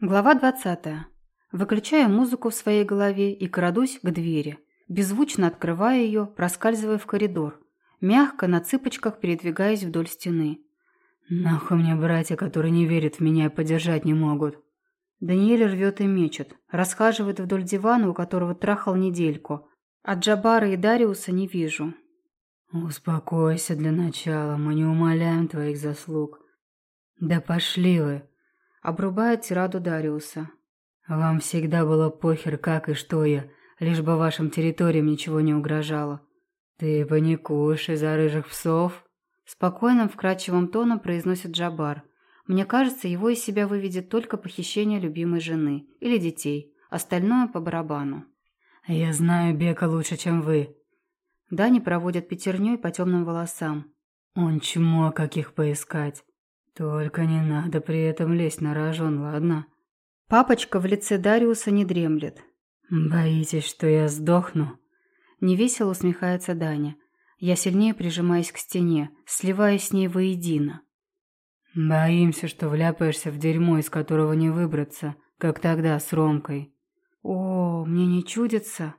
Глава 20. Выключаю музыку в своей голове и крадусь к двери. Беззвучно открываю ее, проскальзывая в коридор. Мягко, на цыпочках передвигаясь вдоль стены. «Нахуй мне братья, которые не верят в меня и поддержать не могут». Даниэль рвет и мечет. Расхаживает вдоль дивана, у которого трахал недельку. От Джабара и Дариуса не вижу. «Успокойся для начала, мы не умоляем твоих заслуг». «Да пошли вы!» Обрубает тираду Дариуса. «Вам всегда было похер, как и что я, лишь бы вашим территориям ничего не угрожало. Ты паникуешь из-за рыжих псов?» Спокойным, вкрадчивым тоном произносит Джабар. Мне кажется, его из себя выведет только похищение любимой жены или детей, остальное по барабану. «Я знаю Бека лучше, чем вы». Дани проводит пятерней по темным волосам. «Он чмо, каких поискать. Только не надо при этом лезть на рожон, ладно? Папочка в лице Дариуса не дремлет. Боитесь, что я сдохну? Невесело усмехается Даня. Я сильнее прижимаюсь к стене, сливаясь с ней воедино. Боимся, что вляпаешься в дерьмо, из которого не выбраться, как тогда с Ромкой. О, мне не чудится.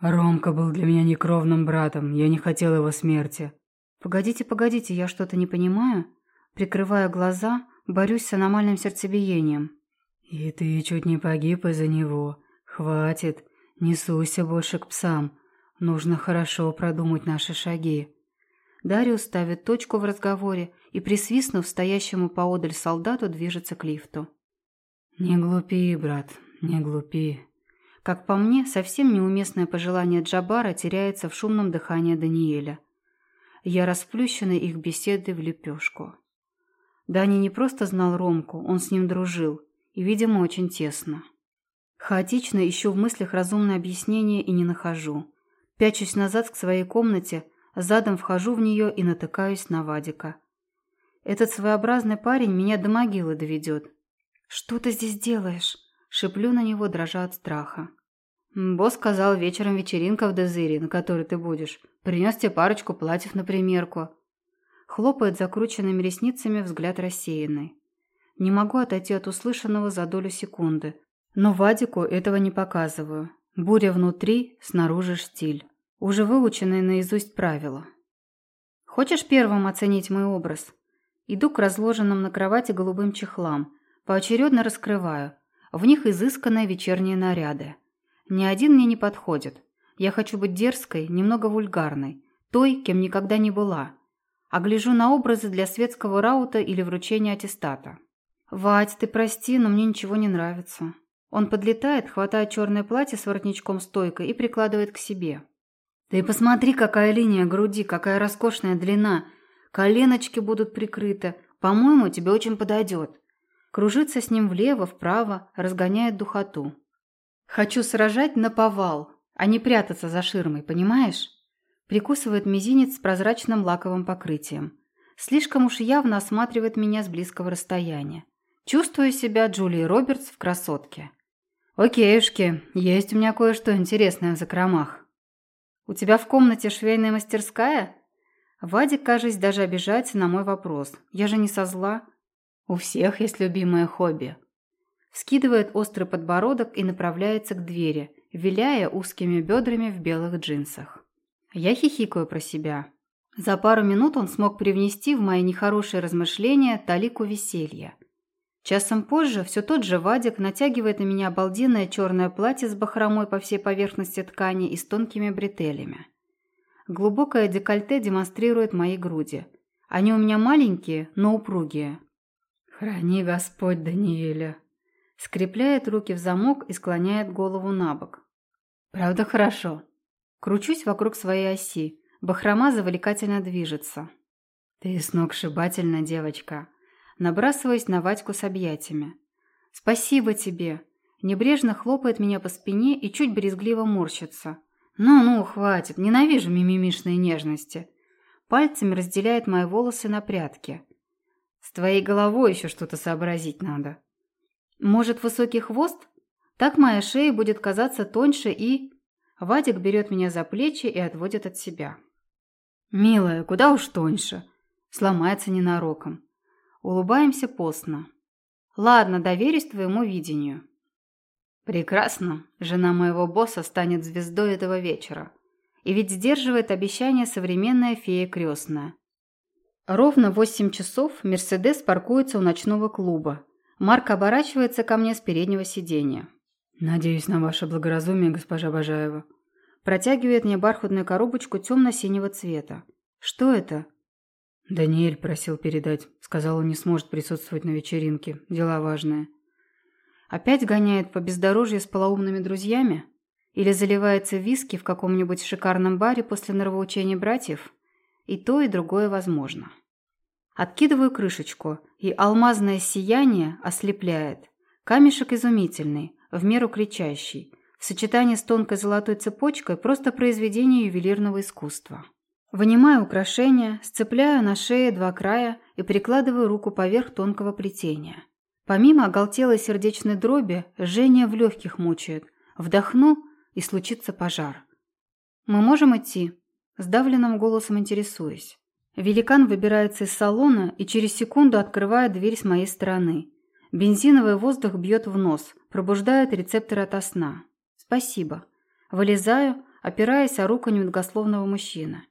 Ромка был для меня некровным братом, я не хотел его смерти. Погодите, погодите, я что-то не понимаю. Прикрывая глаза, борюсь с аномальным сердцебиением. «И ты чуть не погиб из-за него. Хватит, не суйся больше к псам. Нужно хорошо продумать наши шаги». Дариус ставит точку в разговоре и, присвистнув стоящему поодаль солдату, движется к лифту. «Не глупи, брат, не глупи». Как по мне, совсем неуместное пожелание Джабара теряется в шумном дыхании Даниэля. Я расплющена их беседой в лепешку. Дани не просто знал Ромку, он с ним дружил. И, видимо, очень тесно. Хаотично ищу в мыслях разумное объяснение и не нахожу. Пячусь назад к своей комнате, задом вхожу в нее и натыкаюсь на Вадика. Этот своеобразный парень меня до могилы доведет. «Что ты здесь делаешь?» Шиплю на него, дрожа от страха. «Босс сказал, вечером вечеринка в Дезире, на которой ты будешь. Принес тебе парочку платьев на примерку. Хлопает закрученными ресницами, взгляд рассеянный. Не могу отойти от услышанного за долю секунды. Но Вадику этого не показываю. Буря внутри, снаружи штиль. Уже выученные наизусть правила. Хочешь первым оценить мой образ? Иду к разложенным на кровати голубым чехлам. Поочередно раскрываю. В них изысканные вечерние наряды. Ни один мне не подходит. Я хочу быть дерзкой, немного вульгарной. Той, кем никогда не была а гляжу на образы для светского раута или вручения аттестата. «Вать, ты прости, но мне ничего не нравится». Он подлетает, хватает черное платье с воротничком стойкой и прикладывает к себе. «Ты посмотри, какая линия груди, какая роскошная длина. Коленочки будут прикрыты. По-моему, тебе очень подойдет». Кружится с ним влево, вправо, разгоняет духоту. «Хочу сражать на повал, а не прятаться за ширмой, понимаешь?» Прикусывает мизинец с прозрачным лаковым покрытием. Слишком уж явно осматривает меня с близкого расстояния. Чувствую себя Джулией Робертс в красотке. «Окейушки, есть у меня кое-что интересное в закромах». «У тебя в комнате швейная мастерская?» Вадик, кажется, даже обижается на мой вопрос. «Я же не со зла». «У всех есть любимое хобби». Скидывает острый подбородок и направляется к двери, виляя узкими бедрами в белых джинсах. Я хихикаю про себя. За пару минут он смог привнести в мои нехорошие размышления талику веселья. Часом позже все тот же Вадик натягивает на меня обалденное черное платье с бахромой по всей поверхности ткани и с тонкими бретелями. Глубокое декольте демонстрирует мои груди. Они у меня маленькие, но упругие. «Храни Господь Даниэля!» Скрепляет руки в замок и склоняет голову на бок. «Правда хорошо?» Кручусь вокруг своей оси. Бахрома завлекательно движется. «Ты сногсшибательная девочка!» Набрасываясь на Вадьку с объятиями. «Спасибо тебе!» Небрежно хлопает меня по спине и чуть брезгливо морщится. «Ну-ну, хватит, ненавижу мимимишные нежности!» Пальцами разделяет мои волосы на прядки. «С твоей головой еще что-то сообразить надо!» «Может, высокий хвост? Так моя шея будет казаться тоньше и...» Вадик берет меня за плечи и отводит от себя. «Милая, куда уж тоньше!» Сломается ненароком. Улыбаемся постно. Ладно, доверюсь твоему видению. Прекрасно. Жена моего босса станет звездой этого вечера. И ведь сдерживает обещание современная фея крестная. Ровно в восемь часов Мерседес паркуется у ночного клуба. Марк оборачивается ко мне с переднего сиденья. «Надеюсь на ваше благоразумие, госпожа Бажаева». Протягивает мне бархатную коробочку темно-синего цвета. «Что это?» «Даниэль просил передать. Сказал, он не сможет присутствовать на вечеринке. Дела важные». «Опять гоняет по бездорожью с полоумными друзьями? Или заливается виски в каком-нибудь шикарном баре после нравоучения братьев?» И то, и другое возможно. Откидываю крышечку, и алмазное сияние ослепляет. Камешек изумительный, в меру кричащий. В сочетании с тонкой золотой цепочкой просто произведение ювелирного искусства. Вынимаю украшение, сцепляю на шее два края и прикладываю руку поверх тонкого плетения. Помимо оголтелой сердечной дроби, жжение в легких мучает. Вдохну, и случится пожар. «Мы можем идти?» Сдавленным голосом интересуюсь. Великан выбирается из салона и через секунду открывает дверь с моей стороны. Бензиновый воздух бьет в нос, пробуждает рецепторы ото сна. Спасибо. Вылезаю, опираясь о руку немногословного мужчины.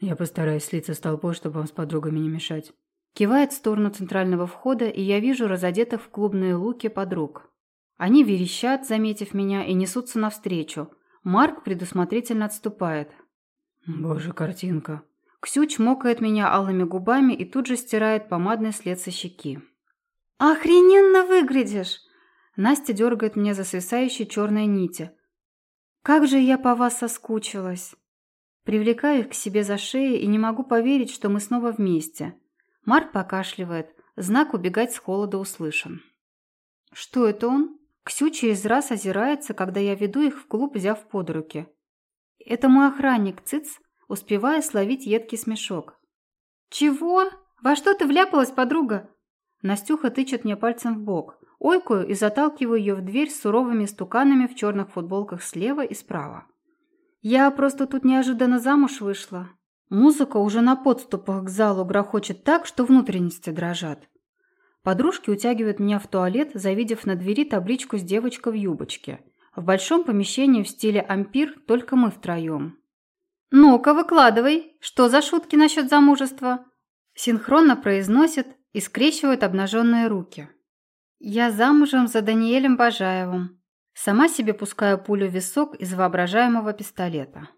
Я постараюсь слиться с толпой, чтобы вам с подругами не мешать. Кивает в сторону центрального входа, и я вижу разодетых в клубные луки подруг. Они верещат, заметив меня, и несутся навстречу. Марк предусмотрительно отступает. Боже, картинка. Ксю чмокает меня алыми губами и тут же стирает помадный след со щеки. «Охрененно выглядишь!» Настя дергает меня за свисающие черные нити. «Как же я по вас соскучилась!» Привлекаю их к себе за шею и не могу поверить, что мы снова вместе. Марк покашливает. Знак убегать с холода услышан. «Что это он?» Ксю через раз озирается, когда я веду их в клуб, взяв под руки. Это мой охранник, Цыц, успевая словить едкий смешок. «Чего? Во что ты вляпалась, подруга?» Настюха тычет мне пальцем в бок. Ойкую и заталкиваю ее в дверь с суровыми стуканами в черных футболках слева и справа. «Я просто тут неожиданно замуж вышла. Музыка уже на подступах к залу грохочет так, что внутренности дрожат. Подружки утягивают меня в туалет, завидев на двери табличку с девочкой в юбочке – в большом помещении в стиле ампир только мы втроем. «Ну-ка, выкладывай, что за шутки насчет замужества?» Синхронно произносят и скрещивают обнаженные руки. «Я замужем за Даниэлем Бажаевым. Сама себе пускаю пулю в висок из воображаемого пистолета».